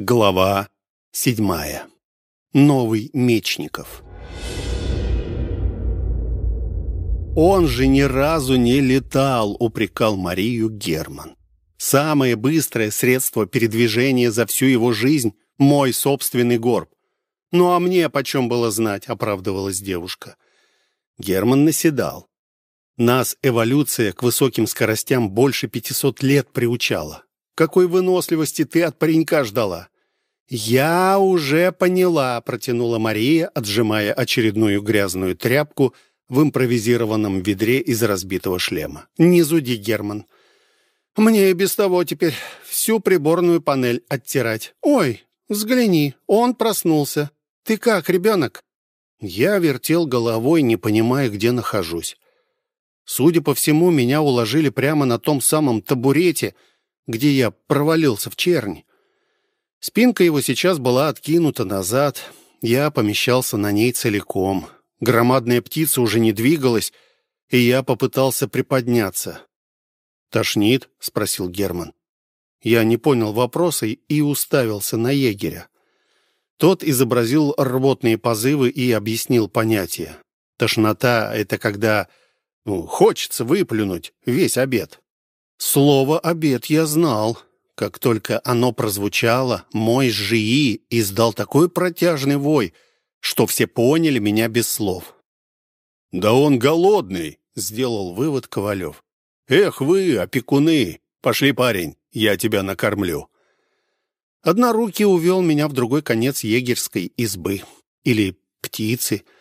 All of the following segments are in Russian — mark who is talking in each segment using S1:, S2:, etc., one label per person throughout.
S1: Глава седьмая. Новый Мечников. «Он же ни разу не летал», — упрекал Марию Герман. «Самое быстрое средство передвижения за всю его жизнь — мой собственный горб. Ну а мне почем было знать?» — оправдывалась девушка. Герман наседал. Нас эволюция к высоким скоростям больше 500 лет приучала. Какой выносливости ты от паренька ждала? «Я уже поняла», — протянула Мария, отжимая очередную грязную тряпку в импровизированном ведре из разбитого шлема. «Не зуди, Герман. Мне и без того теперь всю приборную панель оттирать. Ой, взгляни, он проснулся. Ты как, ребенок?» Я вертел головой, не понимая, где нахожусь. Судя по всему, меня уложили прямо на том самом табурете, где я провалился в черни. Спинка его сейчас была откинута назад. Я помещался на ней целиком. Громадная птица уже не двигалась, и я попытался приподняться. «Тошнит?» — спросил Герман. Я не понял вопроса и уставился на егеря. Тот изобразил рвотные позывы и объяснил понятие. Тошнота — это когда ну, хочется выплюнуть весь обед. Слово «обед» я знал. Как только оно прозвучало, мой ЖИИ издал такой протяжный вой, что все поняли меня без слов. «Да он голодный», — сделал вывод Ковалев. «Эх вы, опекуны! Пошли, парень, я тебя накормлю». Однорукий увел меня в другой конец егерской избы. Или птицы —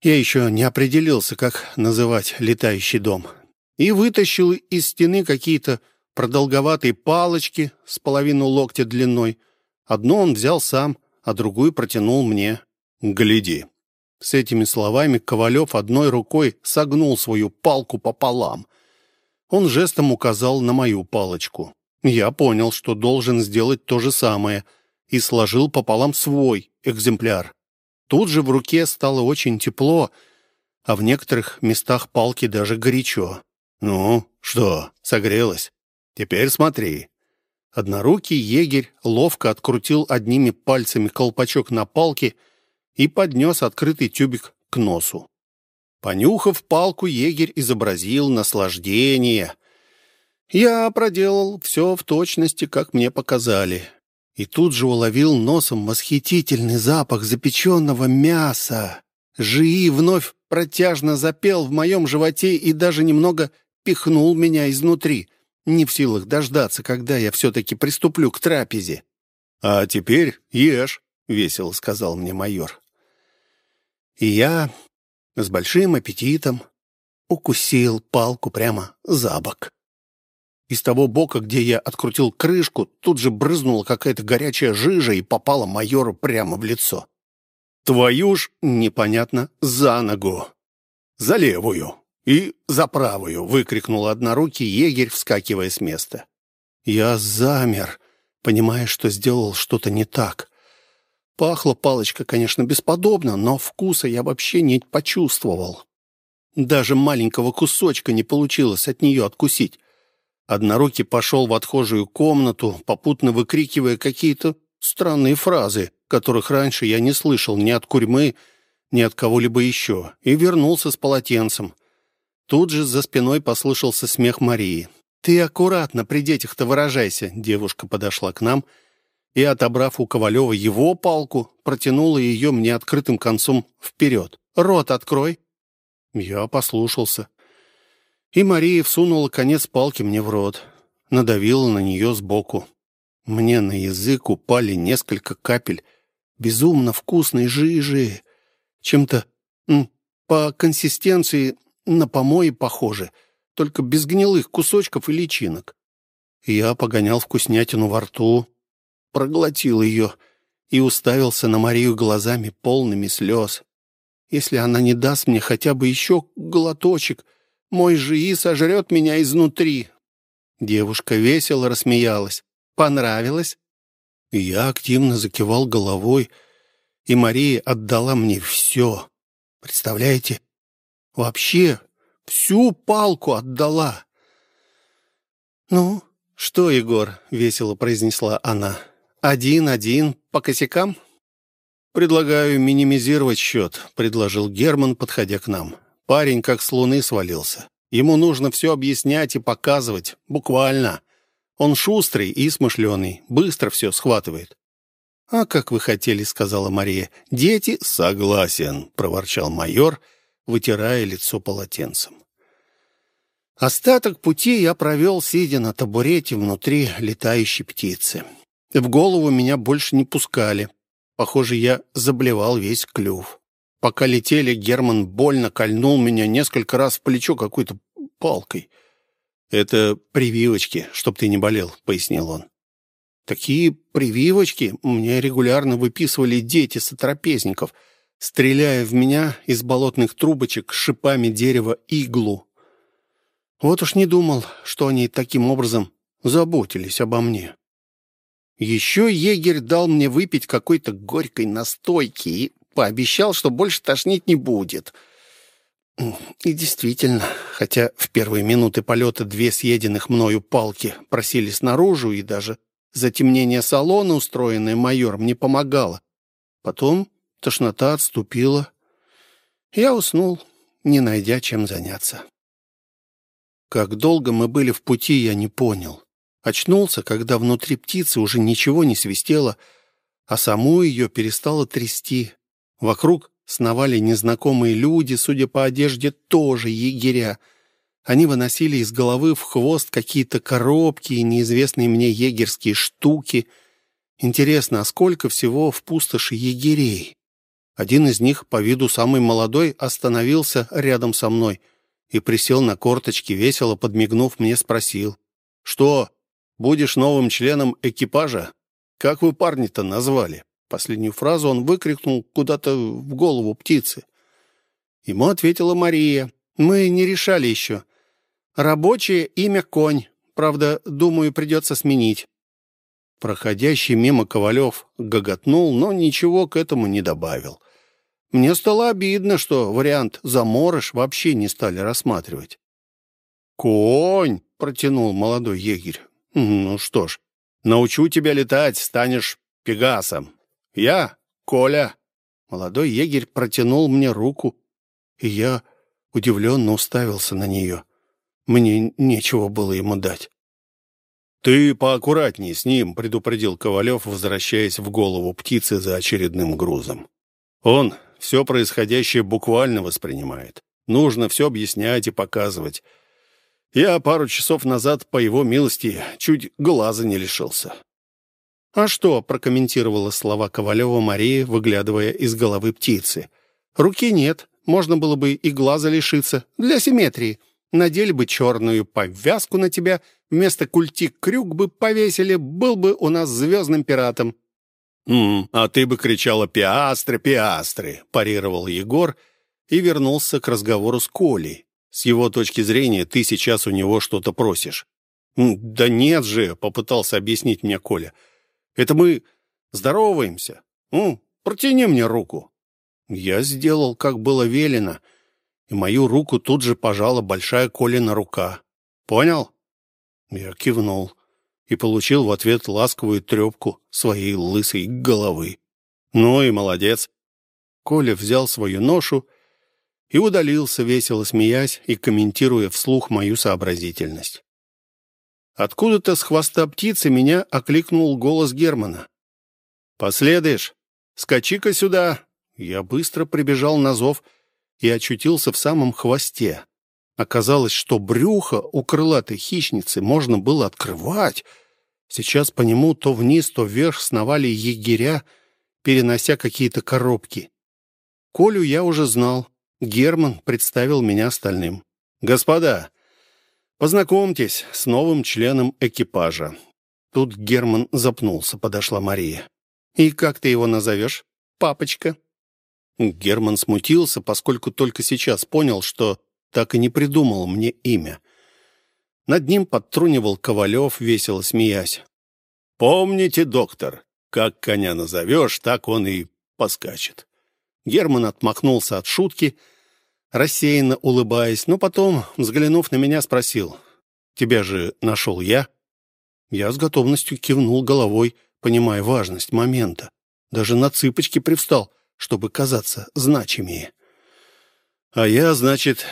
S1: я еще не определился, как называть летающий дом. И вытащил из стены какие-то продолговатые палочки с половину локтя длиной. Одну он взял сам, а другую протянул мне. «Гляди». С этими словами Ковалев одной рукой согнул свою палку пополам. Он жестом указал на мою палочку. Я понял, что должен сделать то же самое, и сложил пополам свой экземпляр. Тут же в руке стало очень тепло, а в некоторых местах палки даже горячо. «Ну, что, согрелась? Теперь смотри». Однорукий егерь ловко открутил одними пальцами колпачок на палке и поднес открытый тюбик к носу. Понюхав палку, егерь изобразил наслаждение. Я проделал все в точности, как мне показали и тут же уловил носом восхитительный запах запеченного мяса. Жии вновь протяжно запел в моем животе и даже немного пихнул меня изнутри, не в силах дождаться, когда я все-таки приступлю к трапезе. «А теперь ешь», — весело сказал мне майор. И я с большим аппетитом укусил палку прямо за бок. Из того бока, где я открутил крышку, тут же брызнула какая-то горячая жижа и попала майору прямо в лицо. «Твою ж, непонятно, за ногу!» «За левую!» И «За правую!» — выкрикнул однорукий егерь, вскакивая с места. Я замер, понимая, что сделал что-то не так. Пахла палочка, конечно, бесподобно, но вкуса я вообще не почувствовал. Даже маленького кусочка не получилось от нее откусить. Однорукий пошел в отхожую комнату, попутно выкрикивая какие-то странные фразы, которых раньше я не слышал ни от Курьмы, ни от кого-либо еще, и вернулся с полотенцем. Тут же за спиной послышался смех Марии. «Ты аккуратно при детях-то выражайся», — девушка подошла к нам и, отобрав у Ковалева его палку, протянула ее мне открытым концом вперед. «Рот открой». Я послушался и Мария всунула конец палки мне в рот, надавила на нее сбоку. Мне на язык упали несколько капель безумно вкусной жижи, чем-то по консистенции на помои похоже, только без гнилых кусочков и личинок. Я погонял вкуснятину во рту, проглотил ее и уставился на Марию глазами полными слез. Если она не даст мне хотя бы еще глоточек — мой жии сожрет меня изнутри». Девушка весело рассмеялась. «Понравилось?» Я активно закивал головой, и Мария отдала мне все. Представляете? Вообще всю палку отдала. «Ну, что, Егор?» — весело произнесла она. один-один по косякам?» «Предлагаю минимизировать счет», — предложил Герман, подходя к нам. «Парень как с луны свалился. Ему нужно все объяснять и показывать, буквально. Он шустрый и смышленый, быстро все схватывает». «А как вы хотели», — сказала Мария. «Дети?» «Согласен», — проворчал майор, вытирая лицо полотенцем. Остаток пути я провел, сидя на табурете внутри летающей птицы. В голову меня больше не пускали. Похоже, я заблевал весь клюв. Пока летели, Герман больно кольнул меня несколько раз в плечо какой-то палкой. «Это прививочки, чтоб ты не болел», — пояснил он. Такие прививочки мне регулярно выписывали дети сотрапезников, стреляя в меня из болотных трубочек шипами дерева иглу. Вот уж не думал, что они таким образом заботились обо мне. Еще егерь дал мне выпить какой-то горькой настойки и пообещал, что больше тошнить не будет. И действительно, хотя в первые минуты полета две съеденных мною палки просились наружу, и даже затемнение салона, устроенное майором, не помогало. Потом тошнота отступила. Я уснул, не найдя чем заняться. Как долго мы были в пути, я не понял. Очнулся, когда внутри птицы уже ничего не свистело, а саму ее перестало трясти. Вокруг сновали незнакомые люди, судя по одежде, тоже егеря. Они выносили из головы в хвост какие-то коробки и неизвестные мне егерские штуки. Интересно, а сколько всего в пустоши егерей? Один из них, по виду самый молодой, остановился рядом со мной и присел на корточки, весело подмигнув мне, спросил. «Что, Будешь новым членом экипажа? Как вы парни-то назвали?» Последнюю фразу он выкрикнул куда-то в голову птицы. Ему ответила Мария. «Мы не решали еще. Рабочее имя Конь. Правда, думаю, придется сменить». Проходящий мимо Ковалев гоготнул, но ничего к этому не добавил. Мне стало обидно, что вариант «заморыш» вообще не стали рассматривать. «Конь!» — протянул молодой егерь. «Ну что ж, научу тебя летать, станешь пегасом. Я Коля». Молодой егерь протянул мне руку, и я удивленно уставился на нее. Мне нечего было ему дать. «Ты поаккуратней с ним», — предупредил Ковалев, возвращаясь в голову птицы за очередным грузом. «Он все происходящее буквально воспринимает. Нужно все объяснять и показывать. Я пару часов назад, по его милости, чуть глаза не лишился». «А что?» — прокомментировала слова Ковалева Мария, выглядывая из головы птицы. «Руки нет, можно было бы и глаза лишиться. Для симметрии. Надели бы черную повязку на тебя, вместо культи крюк бы повесили, был бы у нас звездным пиратом». «М а ты бы кричала «Пиастры, пиастры!» — парировал Егор и вернулся к разговору с Колей. С его точки зрения, ты сейчас у него что-то просишь. «Да нет же», — попытался объяснить мне Коля. «Это мы здороваемся. Ну, протяни мне руку». Я сделал, как было велено, и мою руку тут же пожала большая Колина рука. «Понял?» Я кивнул и получил в ответ ласковую трепку своей лысой головы. «Ну и молодец». Коля взял свою ношу и удалился, весело смеясь и комментируя вслух мою сообразительность. Откуда-то с хвоста птицы меня окликнул голос Германа. «Последуешь? Скачи-ка сюда!» Я быстро прибежал на зов и очутился в самом хвосте. Оказалось, что брюхо у крылатой хищницы можно было открывать. Сейчас по нему то вниз, то вверх сновали егеря, перенося какие-то коробки. Колю я уже знал. Герман представил меня остальным. «Господа, познакомьтесь с новым членом экипажа». Тут Герман запнулся, подошла Мария. «И как ты его назовешь? Папочка?» Герман смутился, поскольку только сейчас понял, что так и не придумал мне имя. Над ним подтрунивал Ковалев, весело смеясь. «Помните, доктор, как коня назовешь, так он и поскачет». Герман отмахнулся от шутки, рассеянно улыбаясь, но потом, взглянув на меня, спросил, «Тебя же нашел я?» Я с готовностью кивнул головой, понимая важность момента. Даже на цыпочки привстал, чтобы казаться значимее. А я, значит,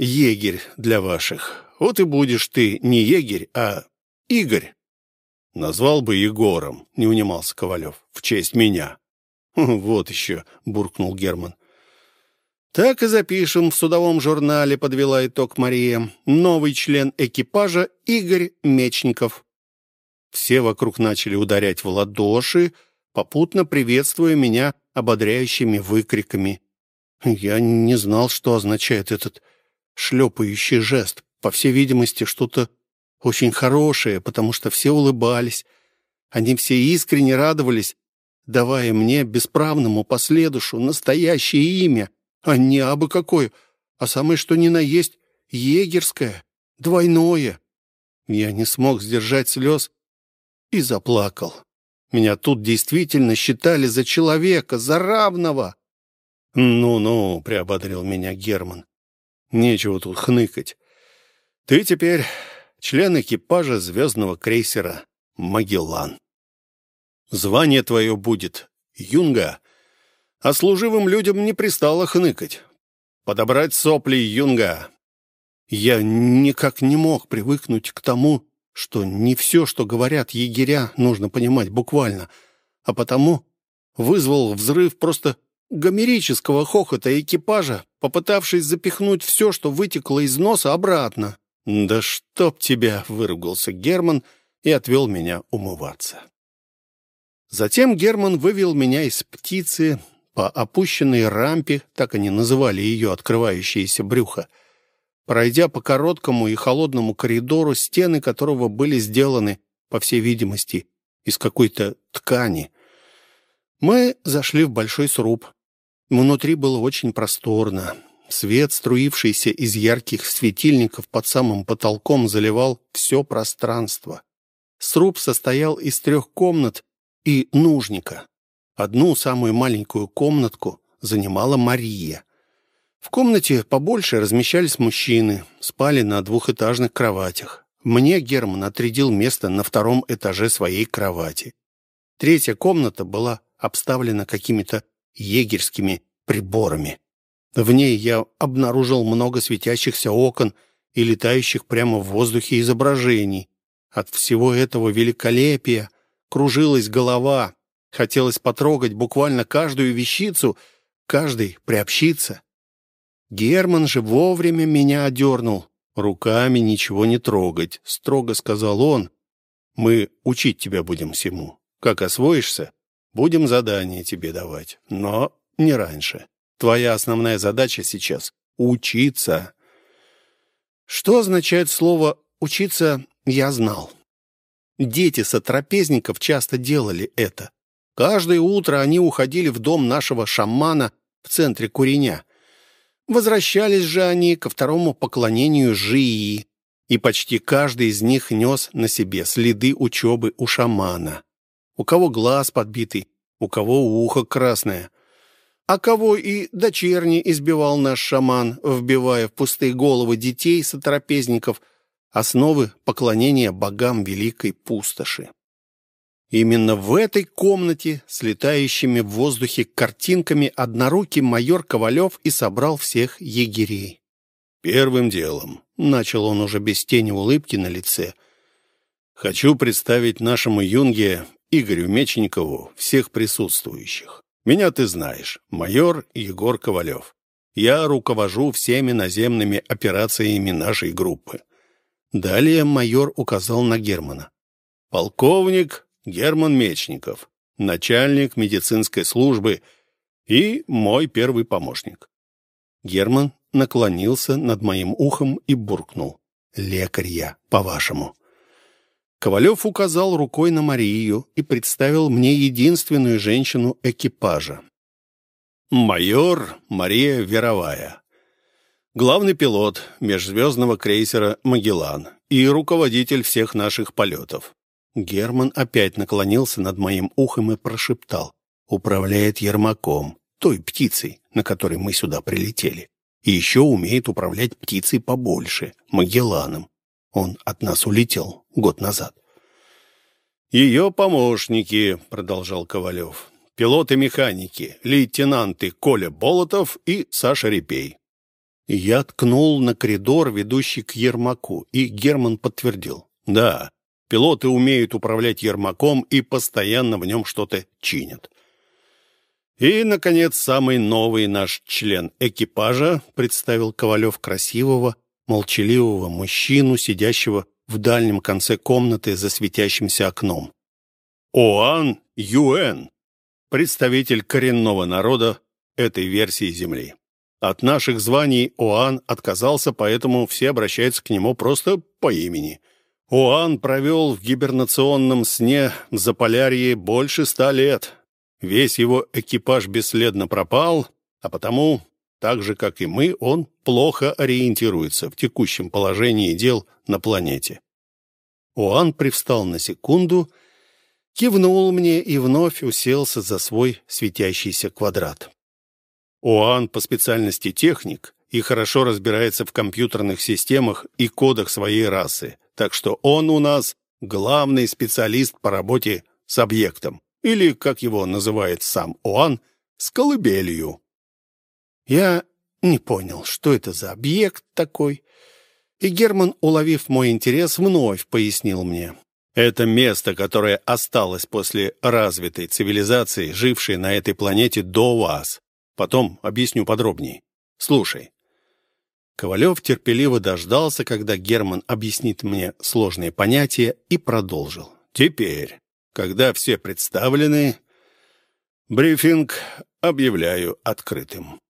S1: егерь для ваших. Вот и будешь ты не егерь, а Игорь. Назвал бы Егором, не унимался Ковалев, в честь меня. Вот еще, буркнул Герман. Так и запишем в судовом журнале, подвела итог Мария. Новый член экипажа Игорь Мечников. Все вокруг начали ударять в ладоши, попутно приветствуя меня ободряющими выкриками. Я не знал, что означает этот шлепающий жест. По всей видимости, что-то очень хорошее, потому что все улыбались. Они все искренне радовались, давая мне, бесправному последушу, настоящее имя, а не абы какое, а самое что ни на есть егерское, двойное. Я не смог сдержать слез и заплакал. Меня тут действительно считали за человека, за равного. «Ну-ну», — приободрил меня Герман, — «нечего тут хныкать. Ты теперь член экипажа звездного крейсера «Магеллан». Звание твое будет «Юнга», а служивым людям не пристало хныкать. Подобрать сопли «Юнга». Я никак не мог привыкнуть к тому, что не все, что говорят егеря, нужно понимать буквально, а потому вызвал взрыв просто гомерического хохота экипажа, попытавшись запихнуть все, что вытекло из носа, обратно. «Да чтоб тебя!» — выругался Герман и отвел меня умываться. Затем Герман вывел меня из птицы по опущенной рампе, так они называли ее открывающееся брюхо, пройдя по короткому и холодному коридору, стены которого были сделаны, по всей видимости, из какой-то ткани. Мы зашли в большой сруб. Внутри было очень просторно. Свет, струившийся из ярких светильников под самым потолком, заливал все пространство. Сруб состоял из трех комнат и нужника. Одну самую маленькую комнатку занимала Мария. В комнате побольше размещались мужчины, спали на двухэтажных кроватях. Мне Герман отрядил место на втором этаже своей кровати. Третья комната была обставлена какими-то егерскими приборами. В ней я обнаружил много светящихся окон и летающих прямо в воздухе изображений. От всего этого великолепия кружилась голова. Хотелось потрогать буквально каждую вещицу, каждый приобщиться. Герман же вовремя меня одернул. «Руками ничего не трогать», — строго сказал он. «Мы учить тебя будем всему. Как освоишься, будем задания тебе давать, но не раньше». Твоя основная задача сейчас — учиться. Что означает слово «учиться» я знал. Дети сотрапезников часто делали это. Каждое утро они уходили в дом нашего шамана в центре Куреня. Возвращались же они ко второму поклонению Жии, и почти каждый из них нес на себе следы учебы у шамана. У кого глаз подбитый, у кого ухо красное — а кого и дочерни избивал наш шаман, вбивая в пустые головы детей сотрапезников основы поклонения богам великой пустоши. Именно в этой комнате с летающими в воздухе картинками однорукий майор Ковалев и собрал всех егерей. «Первым делом», — начал он уже без тени улыбки на лице, «хочу представить нашему юнге Игорю Мечникову всех присутствующих. Меня ты знаешь, майор Егор Ковалев. Я руковожу всеми наземными операциями нашей группы. Далее майор указал на Германа. Полковник Герман Мечников, начальник медицинской службы и мой первый помощник. Герман наклонился над моим ухом и буркнул. «Лекарь я, по-вашему». Ковалев указал рукой на Марию и представил мне единственную женщину экипажа. Майор Мария Веровая. Главный пилот межзвездного крейсера «Магеллан» и руководитель всех наших полетов. Герман опять наклонился над моим ухом и прошептал. Управляет Ермаком, той птицей, на которой мы сюда прилетели. И еще умеет управлять птицей побольше, Магелланом. Он от нас улетел год назад. «Ее помощники», — продолжал Ковалев, — «пилоты-механики, лейтенанты Коля Болотов и Саша Репей». Я ткнул на коридор, ведущий к Ермаку, и Герман подтвердил. «Да, пилоты умеют управлять Ермаком и постоянно в нем что-то чинят». И, наконец, самый новый наш член экипажа представил Ковалев красивого, молчаливого мужчину, сидящего в дальнем конце комнаты за светящимся окном. Оан Юэн, представитель коренного народа этой версии Земли. От наших званий Оан отказался, поэтому все обращаются к нему просто по имени. Оан провел в гибернационном сне в Заполярье больше ста лет. Весь его экипаж бесследно пропал, а потому так же, как и мы, он плохо ориентируется в текущем положении дел на планете. Уан привстал на секунду, кивнул мне и вновь уселся за свой светящийся квадрат. Уан по специальности техник и хорошо разбирается в компьютерных системах и кодах своей расы, так что он у нас главный специалист по работе с объектом, или, как его называет сам Уан, с колыбелью. Я не понял, что это за объект такой, и Герман, уловив мой интерес, вновь пояснил мне. Это место, которое осталось после развитой цивилизации, жившей на этой планете до вас. Потом объясню подробнее. Слушай. Ковалев терпеливо дождался, когда Герман объяснит мне сложные понятия, и продолжил. Теперь, когда все представлены, брифинг объявляю открытым.